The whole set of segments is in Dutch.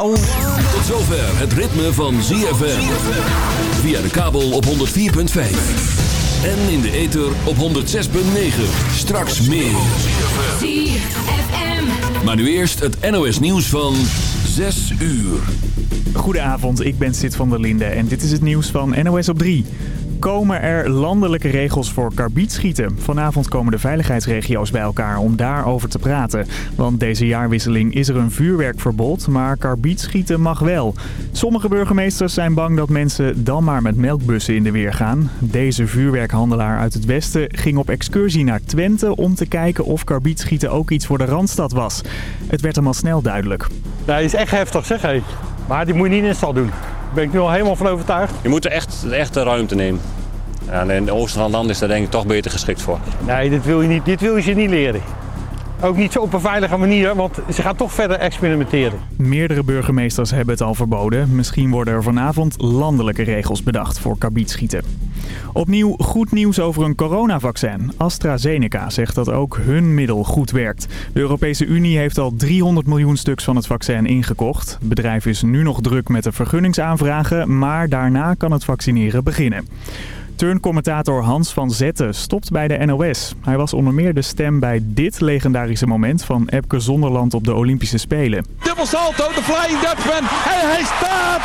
Tot zover het ritme van ZFM. Via de kabel op 104.5. En in de ether op 106.9. Straks meer. ZFM. Maar nu eerst het NOS nieuws van 6 uur. Goedenavond, ik ben Sid van der Linde en dit is het nieuws van NOS op 3. Komen er landelijke regels voor karbietschieten? Vanavond komen de veiligheidsregio's bij elkaar om daarover te praten. Want deze jaarwisseling is er een vuurwerkverbod, maar karbietschieten mag wel. Sommige burgemeesters zijn bang dat mensen dan maar met melkbussen in de weer gaan. Deze vuurwerkhandelaar uit het westen ging op excursie naar Twente om te kijken of karbietschieten ook iets voor de Randstad was. Het werd hem snel duidelijk. Nee, is echt heftig zeg hé. Maar die moet je niet in de stad doen. Daar ben ik nu al helemaal van overtuigd. Je moet er echt, echt de ruimte nemen. En in de oosten van het land is daar denk ik toch beter geschikt voor. Nee, dit wil je, niet, dit wil je ze niet leren. Ook niet zo op een veilige manier, want ze gaan toch verder experimenteren. Meerdere burgemeesters hebben het al verboden. Misschien worden er vanavond landelijke regels bedacht voor karbietschieten. Opnieuw goed nieuws over een coronavaccin. AstraZeneca zegt dat ook hun middel goed werkt. De Europese Unie heeft al 300 miljoen stuks van het vaccin ingekocht. Het bedrijf is nu nog druk met de vergunningsaanvragen, maar daarna kan het vaccineren beginnen. Turncommentator Hans van Zetten stopt bij de NOS. Hij was onder meer de stem bij dit legendarische moment van Epke Zonderland op de Olympische Spelen. Dubbel salto, de Flying Dutchman. En hij staat!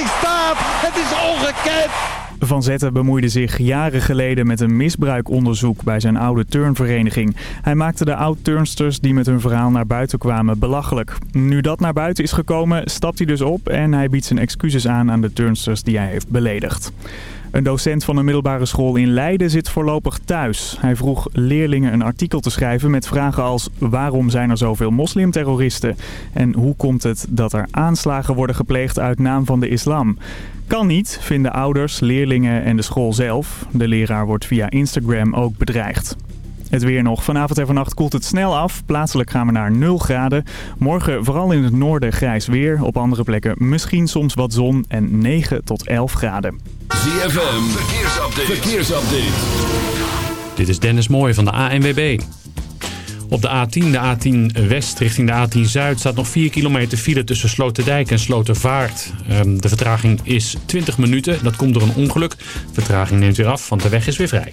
Ik staat! Het is ongekend! Van Zetten bemoeide zich jaren geleden met een misbruikonderzoek bij zijn oude turnvereniging. Hij maakte de oud-turnsters die met hun verhaal naar buiten kwamen belachelijk. Nu dat naar buiten is gekomen, stapt hij dus op en hij biedt zijn excuses aan aan de turnsters die hij heeft beledigd. Een docent van een middelbare school in Leiden zit voorlopig thuis. Hij vroeg leerlingen een artikel te schrijven met vragen als... waarom zijn er zoveel moslimterroristen? En hoe komt het dat er aanslagen worden gepleegd uit naam van de islam? Kan niet, vinden ouders, leerlingen en de school zelf. De leraar wordt via Instagram ook bedreigd. Het weer nog. Vanavond en vannacht koelt het snel af. Plaatselijk gaan we naar 0 graden. Morgen vooral in het noorden grijs weer. Op andere plekken misschien soms wat zon en 9 tot 11 graden. ZFM, verkeersupdate. verkeersupdate. Dit is Dennis Mooij van de ANWB. Op de A10, de A10 West richting de A10 Zuid staat nog 4 kilometer file tussen Sloterdijk en Slotervaart. Ehm, de vertraging is 20 minuten. Dat komt door een ongeluk. Vertraging neemt weer af, want de weg is weer vrij.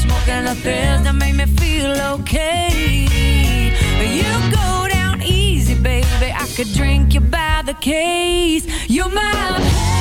Smoking the pills that make me feel okay. You go down easy, baby. I could drink you by the case. You're my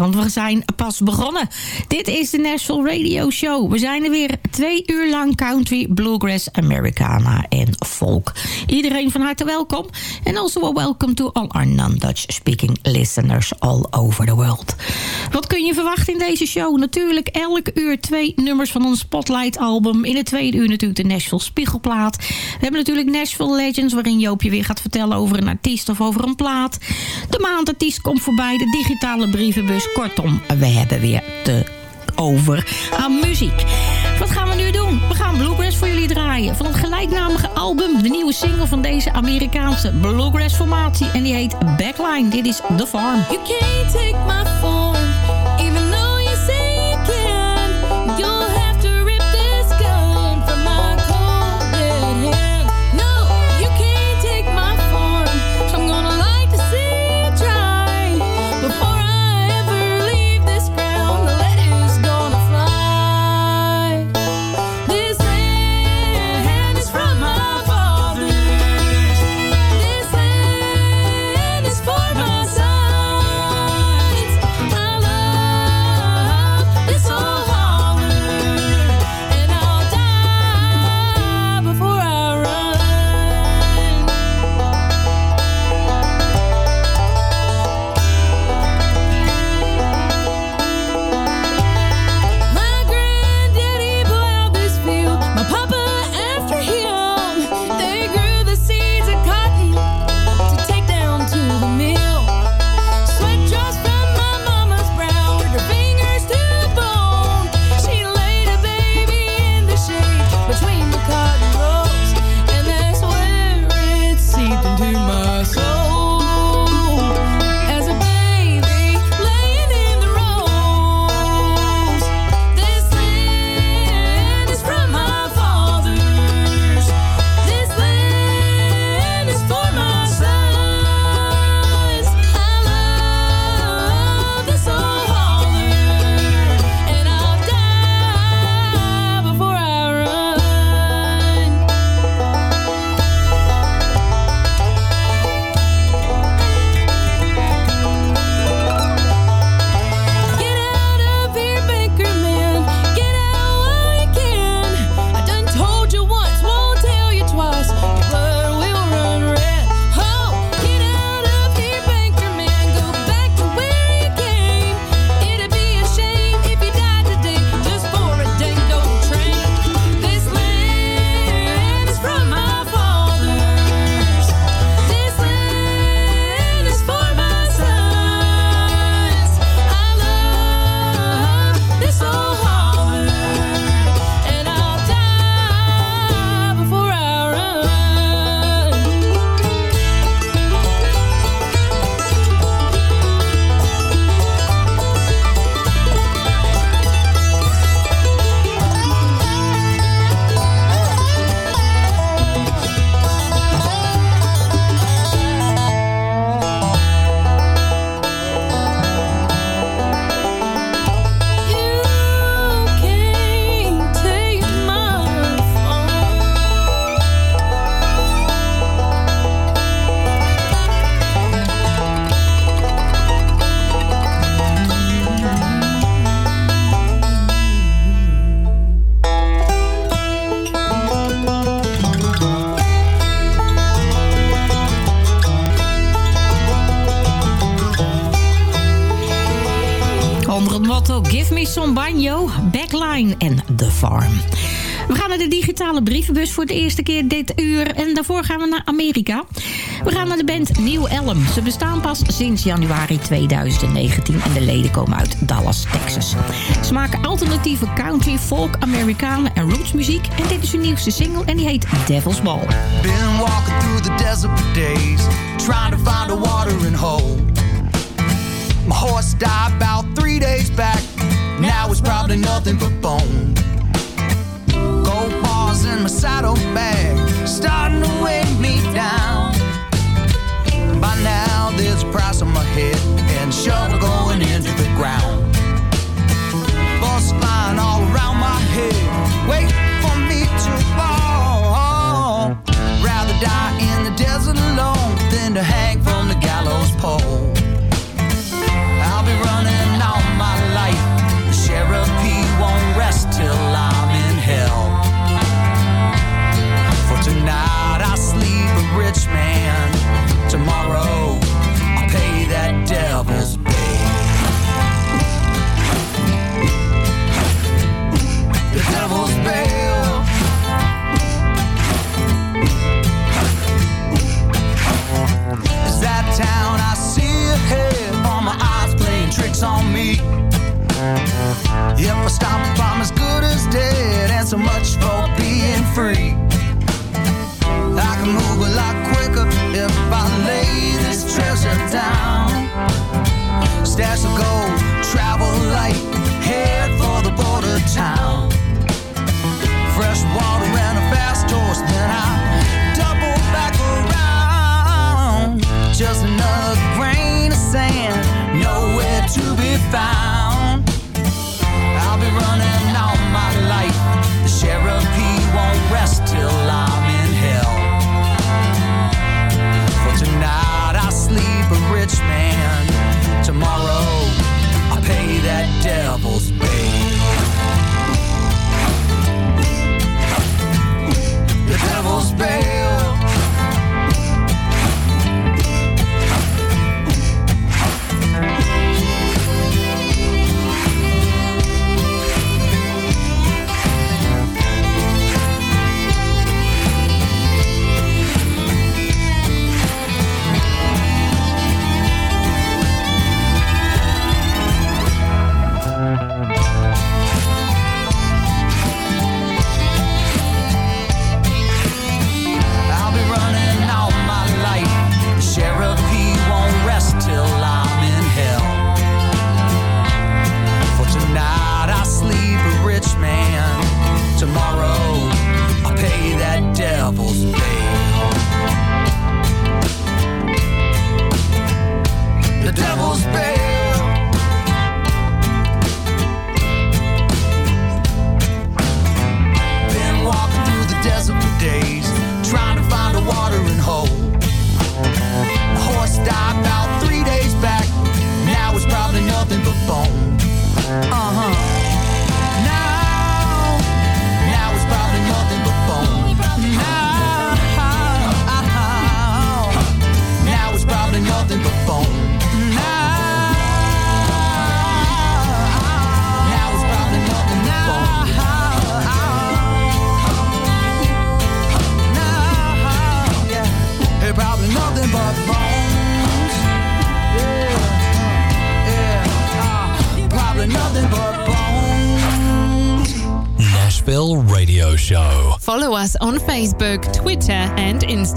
want we zijn pas begonnen. Dit is de Nashville Radio Show. We zijn er weer twee uur lang country, bluegrass, Americana en folk. Iedereen van harte welkom. En also a welcome to all our non-Dutch speaking listeners all over the world. Wat kun je verwachten in deze show? Natuurlijk elk uur twee nummers van ons Spotlight album. In het tweede uur natuurlijk de Nashville Spiegelplaat. We hebben natuurlijk Nashville Legends, waarin Joopje weer gaat vertellen over een artiest of over een plaat. De maandartiest komt voorbij, de digitale brievenbus. Kortom, we hebben weer te over aan muziek. Wat gaan we nu doen? We gaan Bluegrass voor jullie draaien. Van het gelijknamige album, de nieuwe single van deze Amerikaanse Bluegrass formatie. En die heet Backline. Dit is The Farm. You can't take my form, even En The Farm. We gaan naar de digitale brievenbus voor de eerste keer dit uur. En daarvoor gaan we naar Amerika. We gaan naar de band New Elm. Ze bestaan pas sinds januari 2019 en de leden komen uit Dallas, Texas. Ze maken alternatieve country, folk, Amerikanen en rootsmuziek. En dit is hun nieuwste single en die heet Devil's Ball. Been walking through the desert days, trying to find a hole. My horse died about three days back. Now it's probably nothing but bone. Gold bars in my saddlebag, starting to weigh me down. By now, there's a price on my head, and sure going.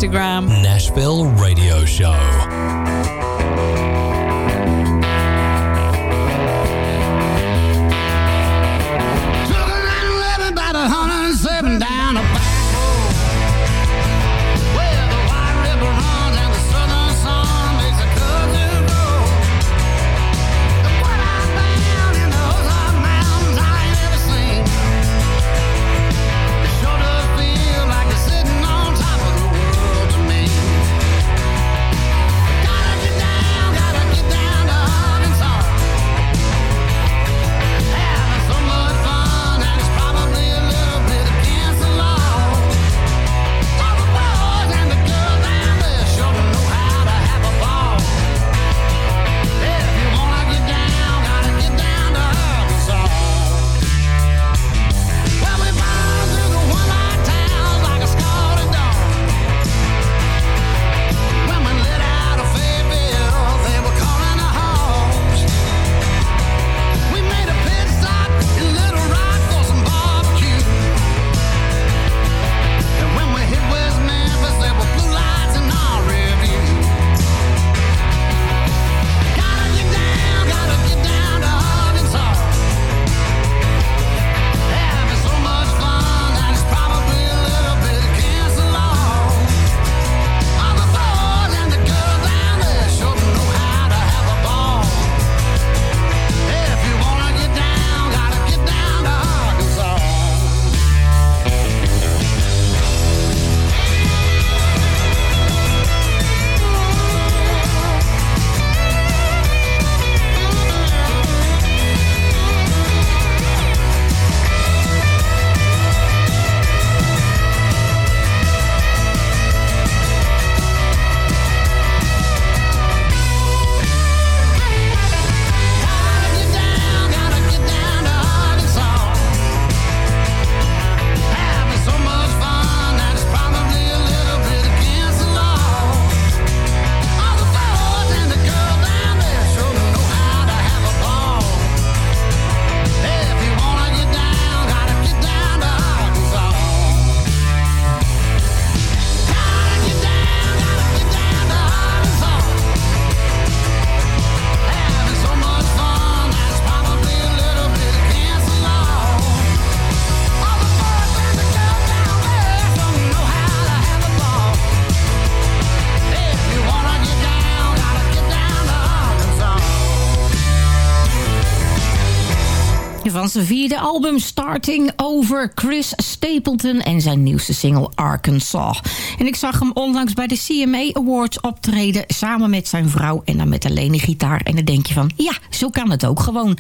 Instagram. Zijn vierde album Starting Over, Chris Stapleton en zijn nieuwste single Arkansas. En ik zag hem onlangs bij de CMA Awards optreden samen met zijn vrouw en dan met alleen een gitaar. En dan denk je van, ja, zo kan het ook gewoon.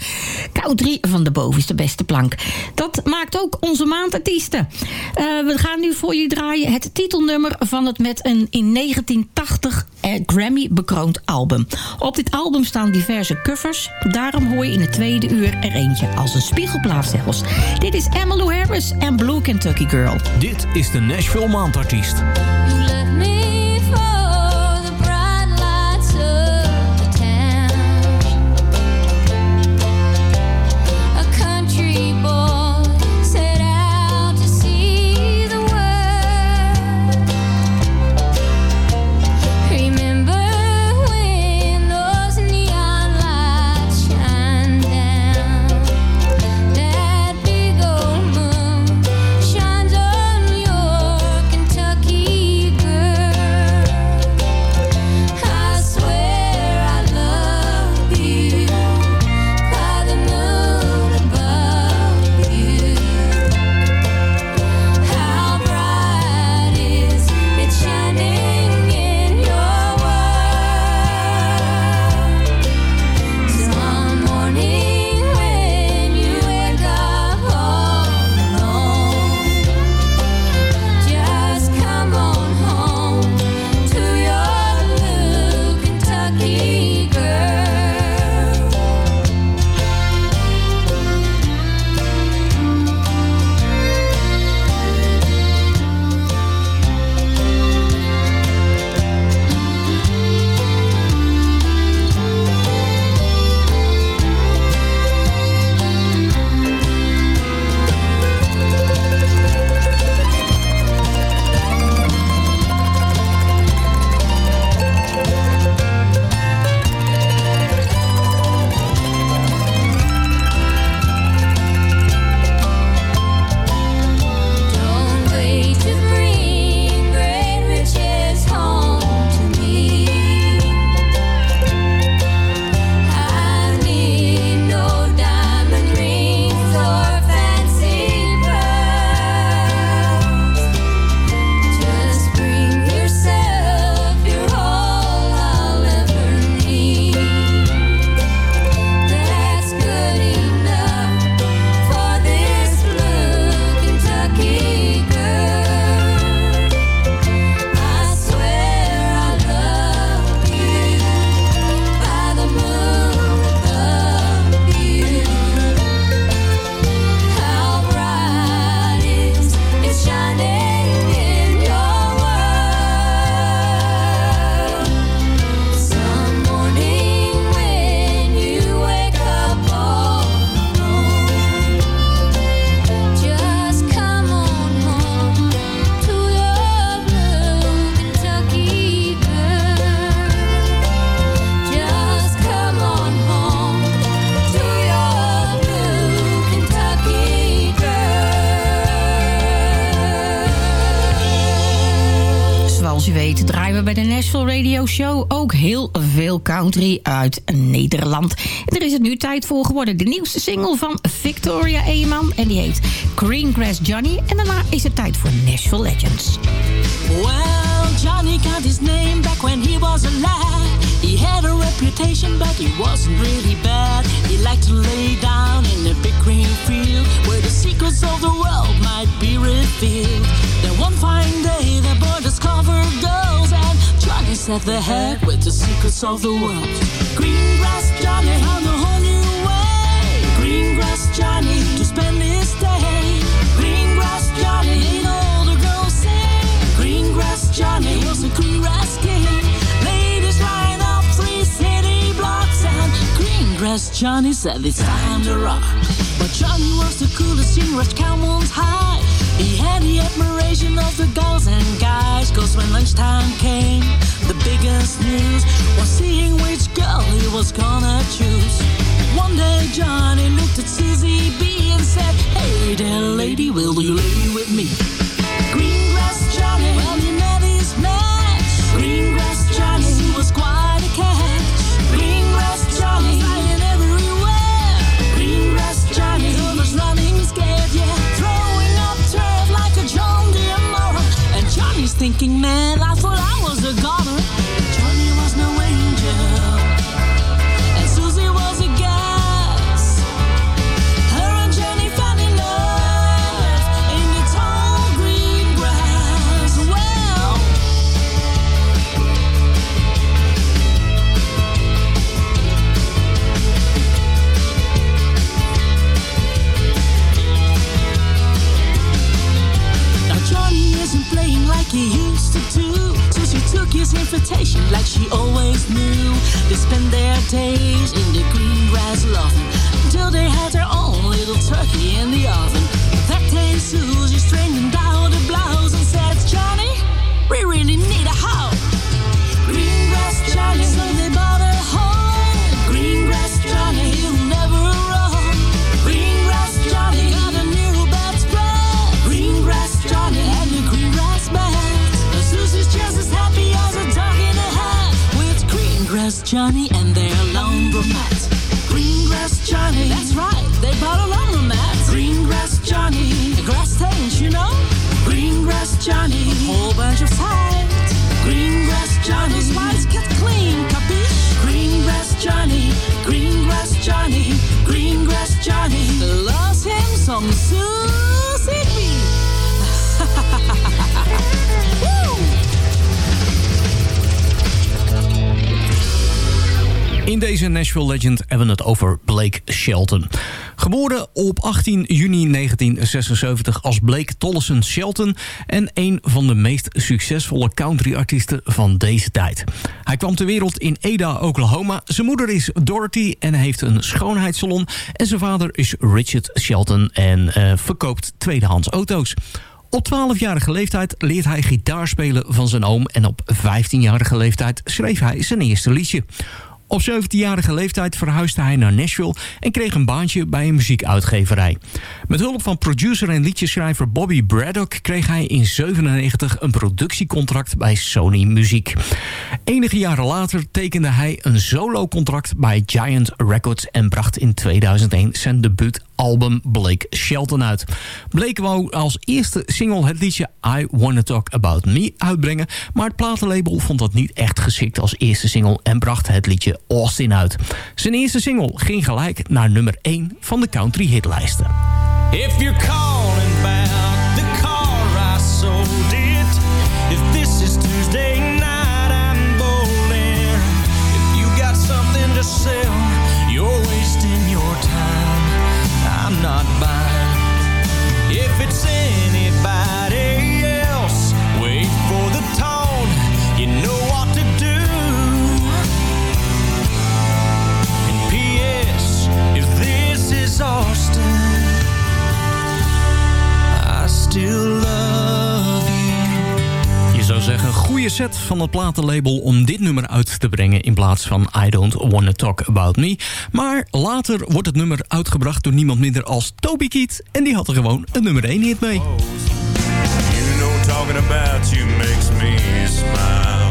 Country van de bovenste beste plank. Dat maakt ook onze maandartiesten. Eh, we gaan nu voor je draaien het titelnummer van het met een in 1980 eh, Grammy bekroond album. Op dit album staan diverse covers. Daarom hoor je in het tweede uur er eentje als een Dit is Emmylou Harris en Blue Kentucky Girl. Dit is de Nashville Maandartiest. Radio Show ook heel veel country uit Nederland. En er is het nu tijd voor geworden. De nieuwste single van Victoria Eeman. En die heet Greengrass Johnny. En daarna is het tijd voor Nashville Legends. Well, Johnny got his name back when he was alive. He had a reputation, but he wasn't really bad. He liked to lay down in a big green field where the secrets of the world might be revealed. Then one fine day, the boy discovered girls, and Johnny set the head with the secrets of the world. Greengrass Johnny found a whole new way. Greengrass Johnny to spend his day. Greengrass Johnny ain't all the girls say. Greengrass Johnny was a greengrass king. Ladies line up three city blocks and Greengrass Johnny said it's time to rock. But Johnny was the coolest in Rush Camel's High. He had the admiration of the girls and guys. Cause when lunchtime came, the biggest news was seeing which girl he was gonna choose. One day Johnny looked at Susie B and said, Hey there lady, will you lay with me? Thinking, man, I thought I take Blake Shelton. Geboren op 18 juni 1976 als Blake Tollison Shelton... en een van de meest succesvolle countryartiesten van deze tijd. Hij kwam ter wereld in Ada, Oklahoma. Zijn moeder is Dorothy en heeft een schoonheidssalon. En zijn vader is Richard Shelton en eh, verkoopt tweedehands auto's. Op 12-jarige leeftijd leert hij gitaar spelen van zijn oom... en op 15-jarige leeftijd schreef hij zijn eerste liedje. Op 17-jarige leeftijd verhuisde hij naar Nashville... en kreeg een baantje bij een muziekuitgeverij. Met hulp van producer en liedjeschrijver Bobby Braddock... kreeg hij in 97 een productiecontract bij Sony Muziek. Enige jaren later tekende hij een solo-contract bij Giant Records... en bracht in 2001 zijn debuutalbum Blake Shelton uit. Blake wou als eerste single het liedje I Wanna Talk About Me uitbrengen... maar het platenlabel vond dat niet echt geschikt als eerste single... en bracht het liedje Austin uit. Zijn eerste single ging gelijk naar nummer 1 van de country hitlijsten. If still love you. Je zou zeggen, een goede set van het platenlabel om dit nummer uit te brengen... in plaats van I Don't Wanna Talk About Me. Maar later wordt het nummer uitgebracht door niemand minder als Toby Keith... en die had er gewoon een nummer 1 hit mee. You know talking about you makes me smile.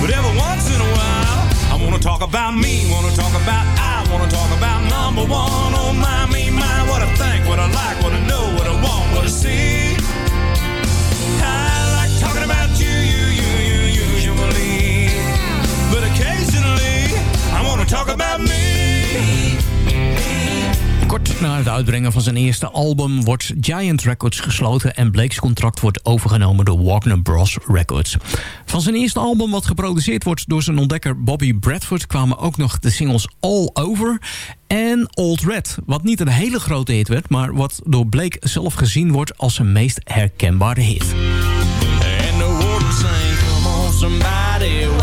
But every once in a while, I wanna talk about me, wanna talk about I, wanna talk about number one. Oh my, me, my, what I think, what I like, what I know, what see. I like talking about you, you, you, you, usually. But occasionally, I wanna talk about me. Kort na het uitbrengen van zijn eerste album wordt Giant Records gesloten... en Blake's contract wordt overgenomen door Warner Bros. Records. Van zijn eerste album, wat geproduceerd wordt door zijn ontdekker Bobby Bradford... kwamen ook nog de singles All Over en Old Red. Wat niet een hele grote hit werd, maar wat door Blake zelf gezien wordt... als zijn meest herkenbare hit. And the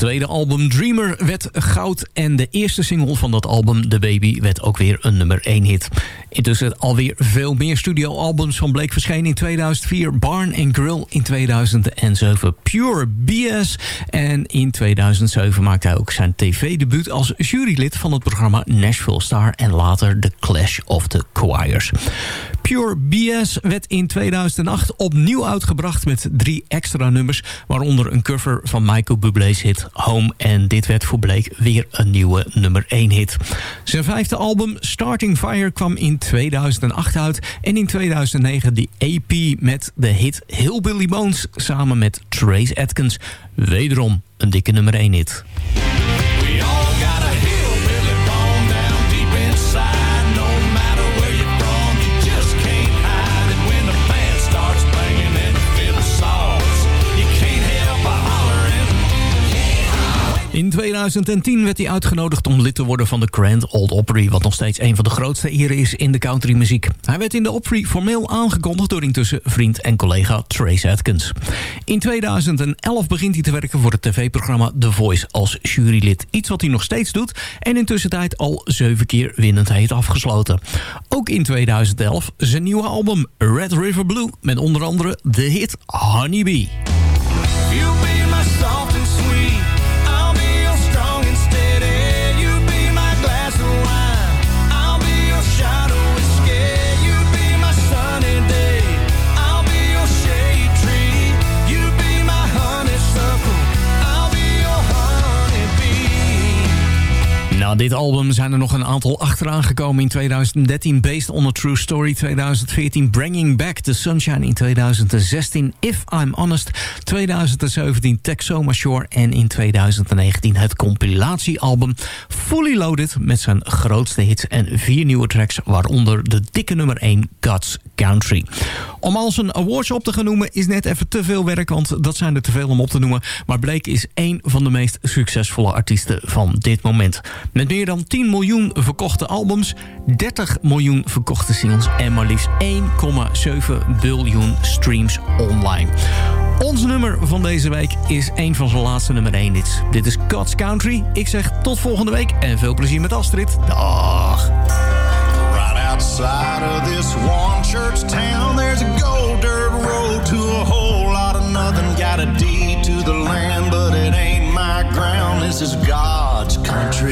tweede album Dreamer werd goud en de eerste single van dat album The Baby werd ook weer een nummer 1 hit. Intussen alweer veel meer studioalbums van Blake verschenen in 2004, Barn and Grill in 2007, Pure BS en in 2007 maakte hij ook zijn tv-debuut als jurylid van het programma Nashville Star en later The Clash of the Choirs. Pure BS werd in 2008 opnieuw uitgebracht met drie extra nummers, waaronder een cover van Michael Bublé's hit Home. En dit werd voor Blake weer een nieuwe nummer 1 hit. Zijn vijfde album Starting Fire kwam in 2008 uit en in 2009 die EP met de hit Hillbilly Bones samen met Trace Atkins. Wederom een dikke nummer 1 hit. In 2010 werd hij uitgenodigd om lid te worden van de Grand Old Opry... wat nog steeds een van de grootste eren is in de countrymuziek. Hij werd in de Opry formeel aangekondigd door intussen vriend en collega Trace Atkins. In 2011 begint hij te werken voor het tv-programma The Voice als jurylid. Iets wat hij nog steeds doet en intussen tijd al zeven keer winnend heeft afgesloten. Ook in 2011 zijn nieuwe album Red River Blue... met onder andere de hit Honey dit album zijn er nog een aantal achteraan gekomen in 2013. Based on a True Story 2014. Bringing Back the Sunshine in 2016. If I'm Honest 2017. Texoma Shore. En in 2019 het compilatiealbum Fully Loaded. Met zijn grootste hits en vier nieuwe tracks. Waaronder de dikke nummer 1 God's Country. Om al zijn awards op te gaan noemen is net even te veel werk. Want dat zijn er te veel om op te noemen. Maar Blake is één van de meest succesvolle artiesten van dit moment. Met meer dan 10 miljoen verkochte albums, 30 miljoen verkochte singles en maar liefst 1,7 biljoen streams online. Ons nummer van deze week is een van zijn laatste nummer 1 hits. Dit is God's Country. Ik zeg tot volgende week en veel plezier met Astrid. Dag! Right outside of this one church town, there's a road to a whole lot of. Got a deed to the land, but it ain't my ground. This is We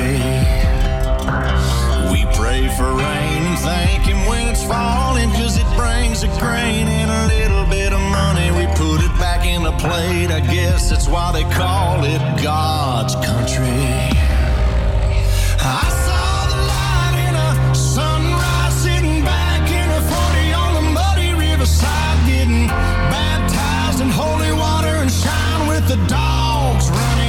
pray for rain and thank Him when it's falling, cause it brings a grain and a little bit of money. We put it back in the plate, I guess that's why they call it God's country. I saw the light in a sunrise sitting back in a 40 on the muddy riverside getting baptized in holy water and shine with the dogs running.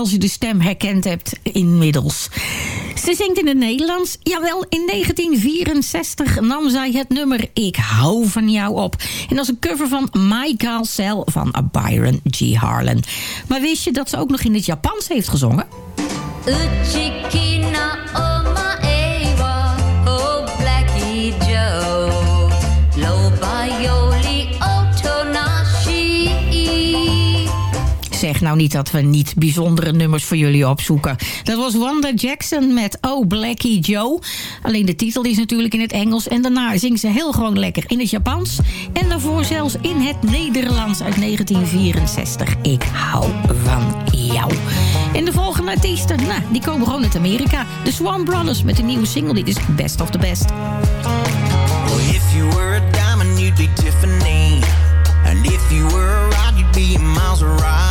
Als u de stem herkend hebt inmiddels. Ze zingt in het Nederlands. Jawel, in 1964 nam zij het nummer Ik hou van jou op. En dat is een cover van Michael Cell van Byron G. Harlan. Maar wist je dat ze ook nog in het Japans heeft gezongen? Nou niet dat we niet bijzondere nummers voor jullie opzoeken. Dat was Wanda Jackson met Oh Blackie Joe. Alleen de titel is natuurlijk in het Engels. En daarna zingt ze heel gewoon lekker in het Japans. En daarvoor zelfs in het Nederlands uit 1964. Ik hou van jou. En de volgende artiesten, nou, die komen gewoon uit Amerika. De Swan Brothers met een nieuwe single. Dit is Best of the Best. If you were a diamond, you'd be Tiffany. And if you were a you'd be.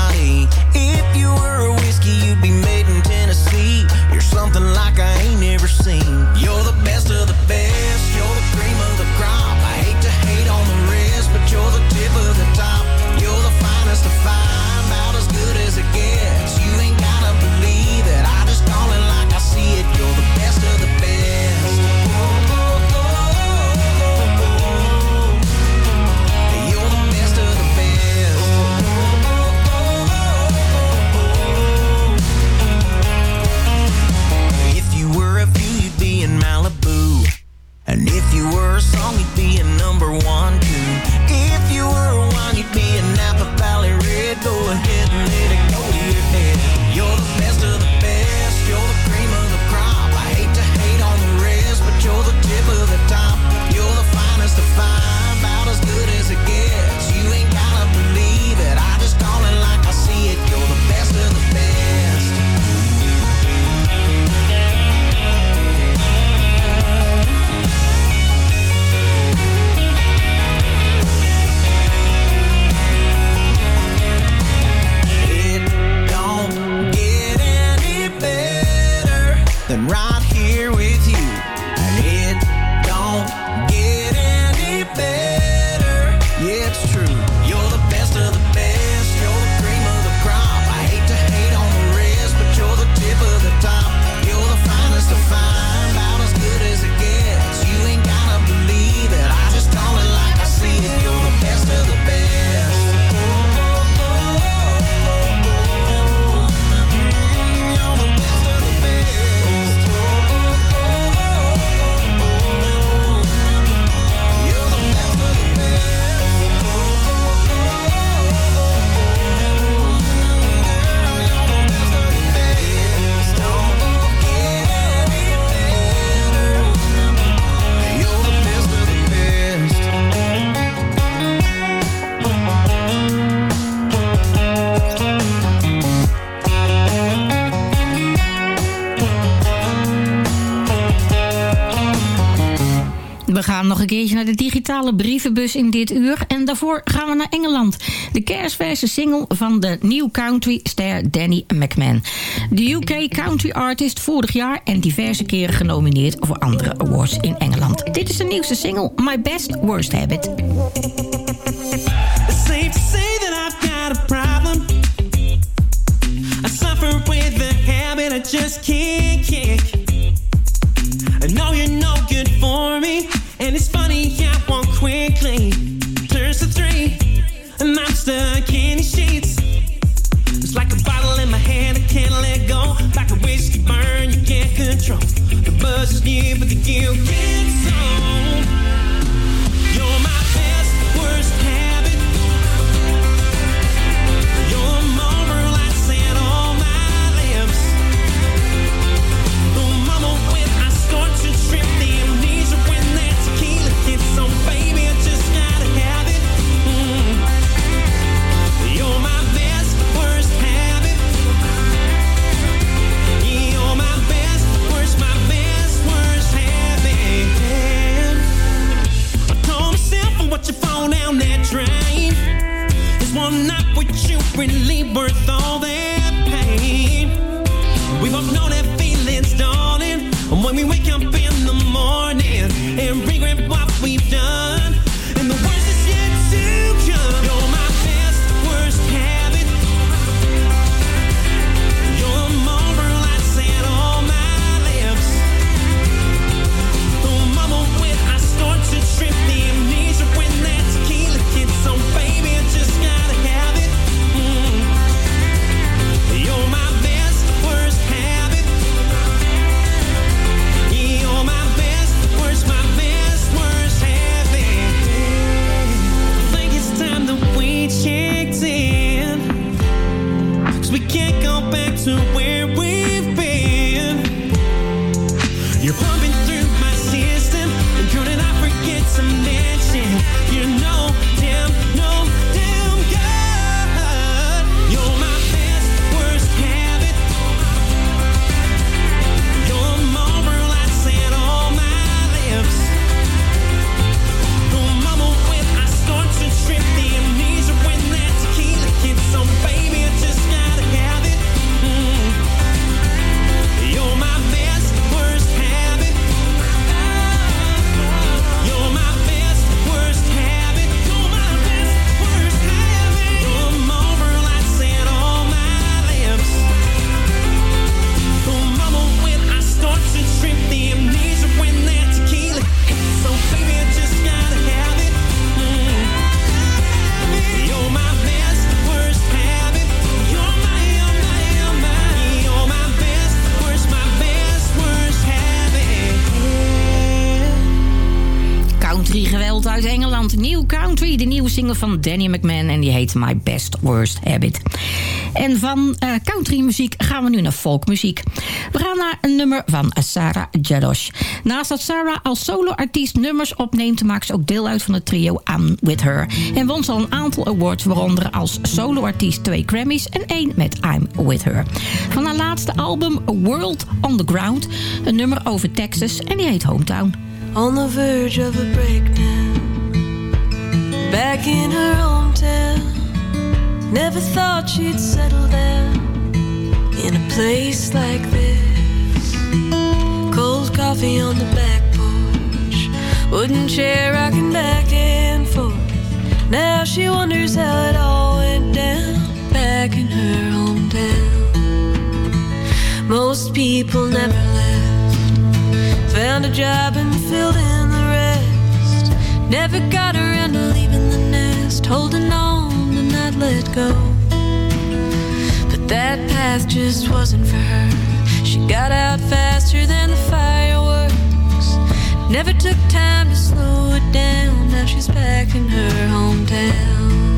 Something like I ain't never seen. You're the best of naar de digitale brievenbus in dit uur. En daarvoor gaan we naar Engeland. De kerstverse single van de New Country ster Danny McMahon. De UK Country Artist vorig jaar en diverse keren genomineerd voor andere awards in Engeland. Dit is de nieuwste single, My Best Worst Habit. Buzz is new, Country, de nieuwe single van Danny McMahon. En die heet My Best Worst Habit. En van eh, country muziek gaan we nu naar folkmuziek. We gaan naar een nummer van Sarah Jadosh. Naast dat Sarah als solo-artiest nummers opneemt... maakt ze ook deel uit van het trio I'm With Her. En won ze al een aantal awards, waaronder als solo-artiest twee Grammys... en één met I'm With Her. Van haar laatste album A World on the Ground. Een nummer over Texas en die heet Hometown. on the verge of a breakdown. Back in her hometown, never thought she'd settle down in a place like this. Cold coffee on the back porch, wooden chair rocking back and forth. Now she wonders how it all went down back in her hometown. Most people never left. Found a job and filled in the rest. Never got around to nest. Holding on to not let go. But that path just wasn't for her. She got out faster than the fireworks. Never took time to slow it down. Now she's back in her hometown.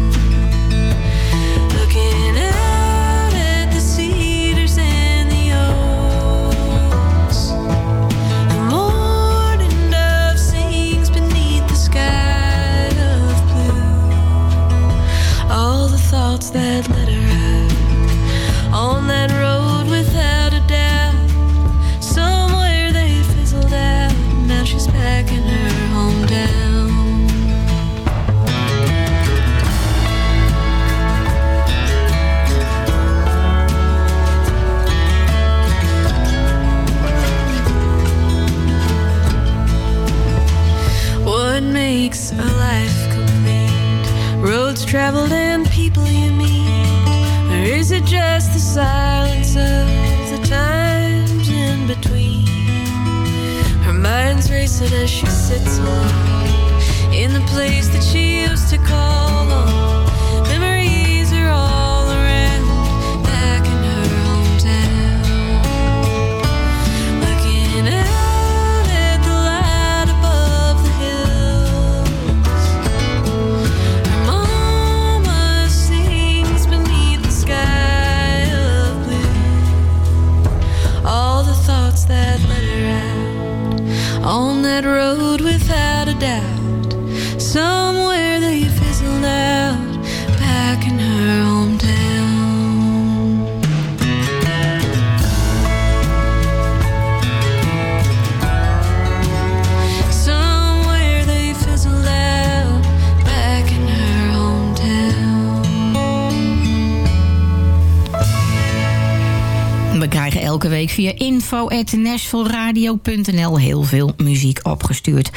info.nashvilleradio.nl heel veel muziek opgestuurd.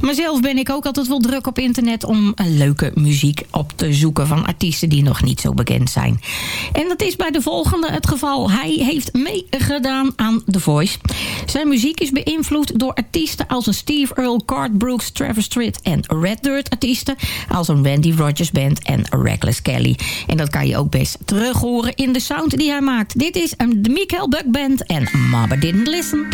Maar zelf ben ik ook altijd wel druk op internet om een leuke muziek op te zoeken van artiesten die nog niet zo bekend zijn. En dat is bij de volgende het geval. Hij heeft meegedaan aan The Voice. Zijn muziek is beïnvloed door artiesten als een Steve Earle, Cart Brooks, Travis Tritt en Red Dirt artiesten. Als een Randy Rogers Band en Reckless Kelly. En dat kan je ook best terug horen in de sound die hij maakt. Dit is een Michael Buck Band en Mama Didn't Listen.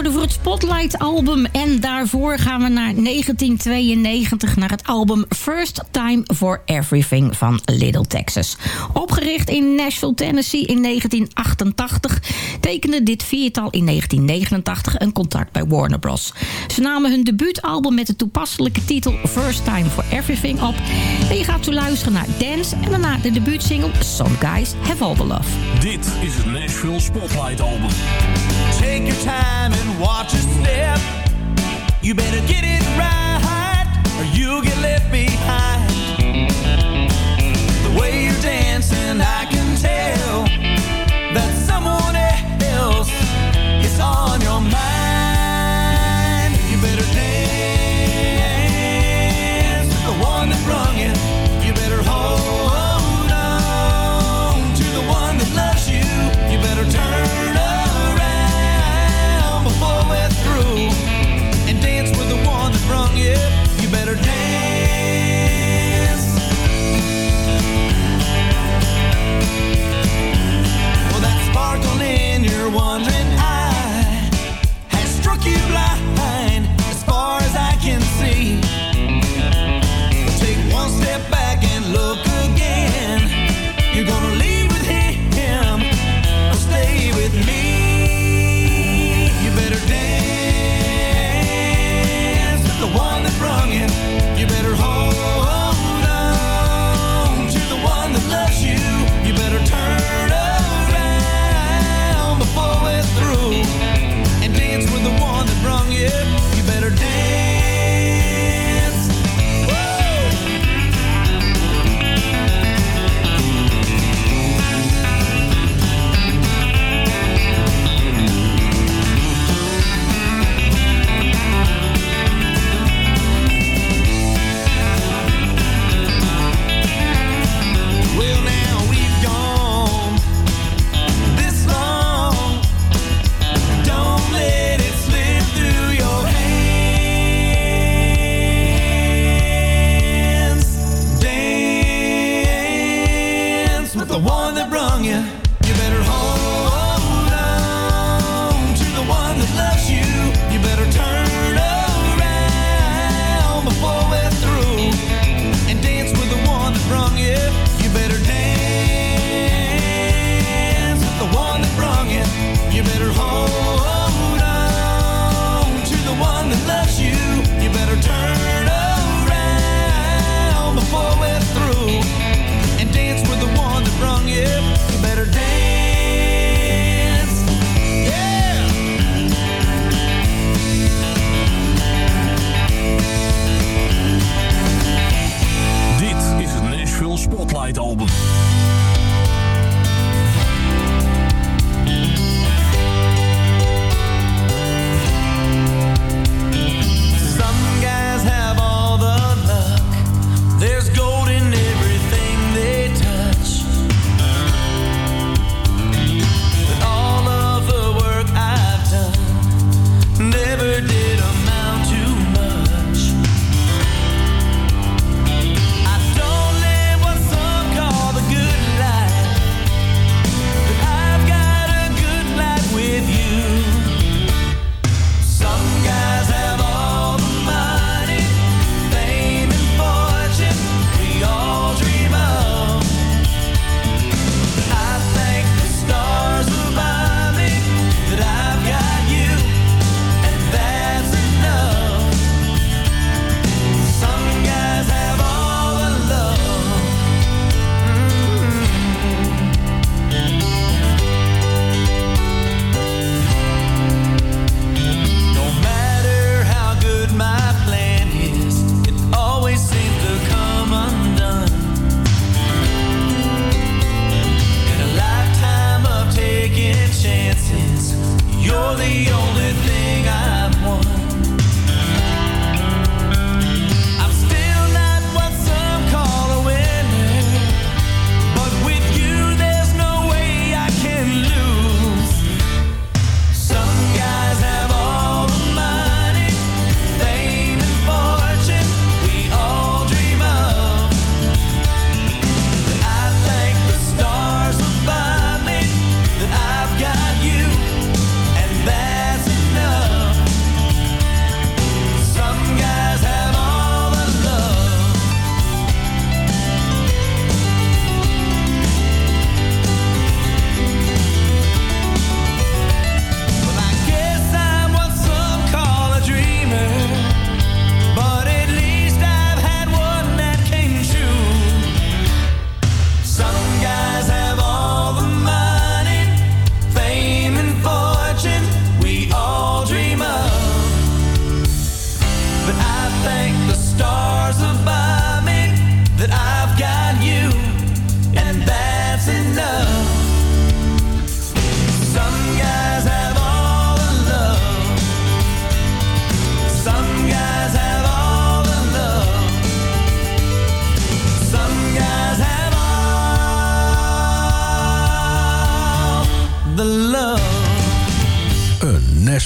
Spotlight album. En daarvoor gaan we naar 1992, naar het album First Time for Everything van Little Texas. Opgericht in Nashville, Tennessee in 1988, tekende dit viertal in 1989 een contract bij Warner Bros. Ze namen hun debuutalbum met de toepasselijke titel First Time for Everything op. En je gaat zo luisteren naar Dance en daarna de debuutsingle Some Guys Have All The Love. Dit is het Nashville Spotlight Album. Take your time and watch your step. You better get it right, or you'll get left behind.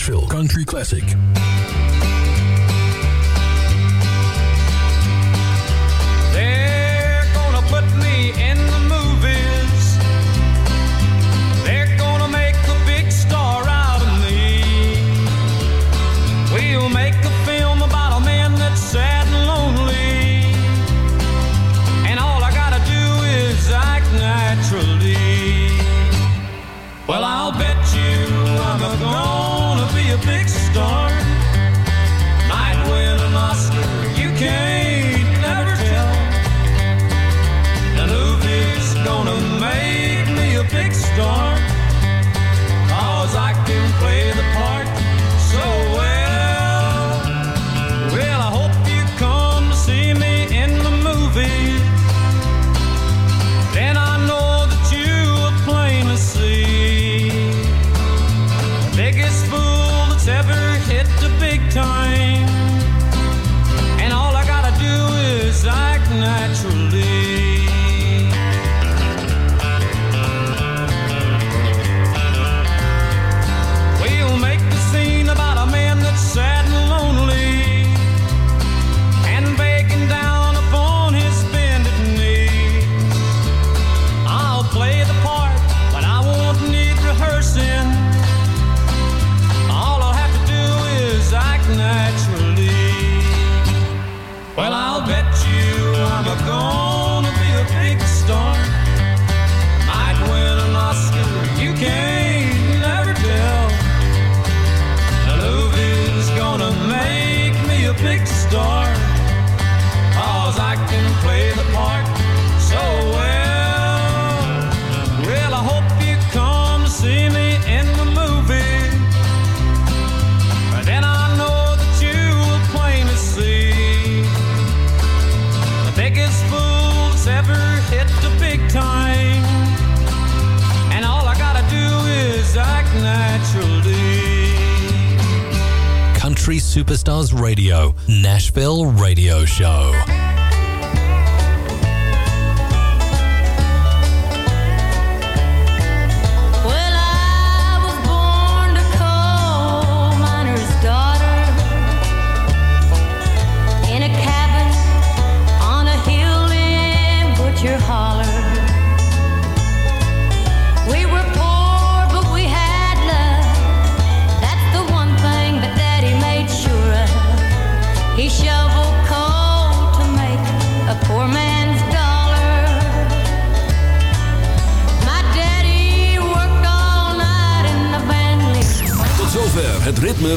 Nashville Country Classic.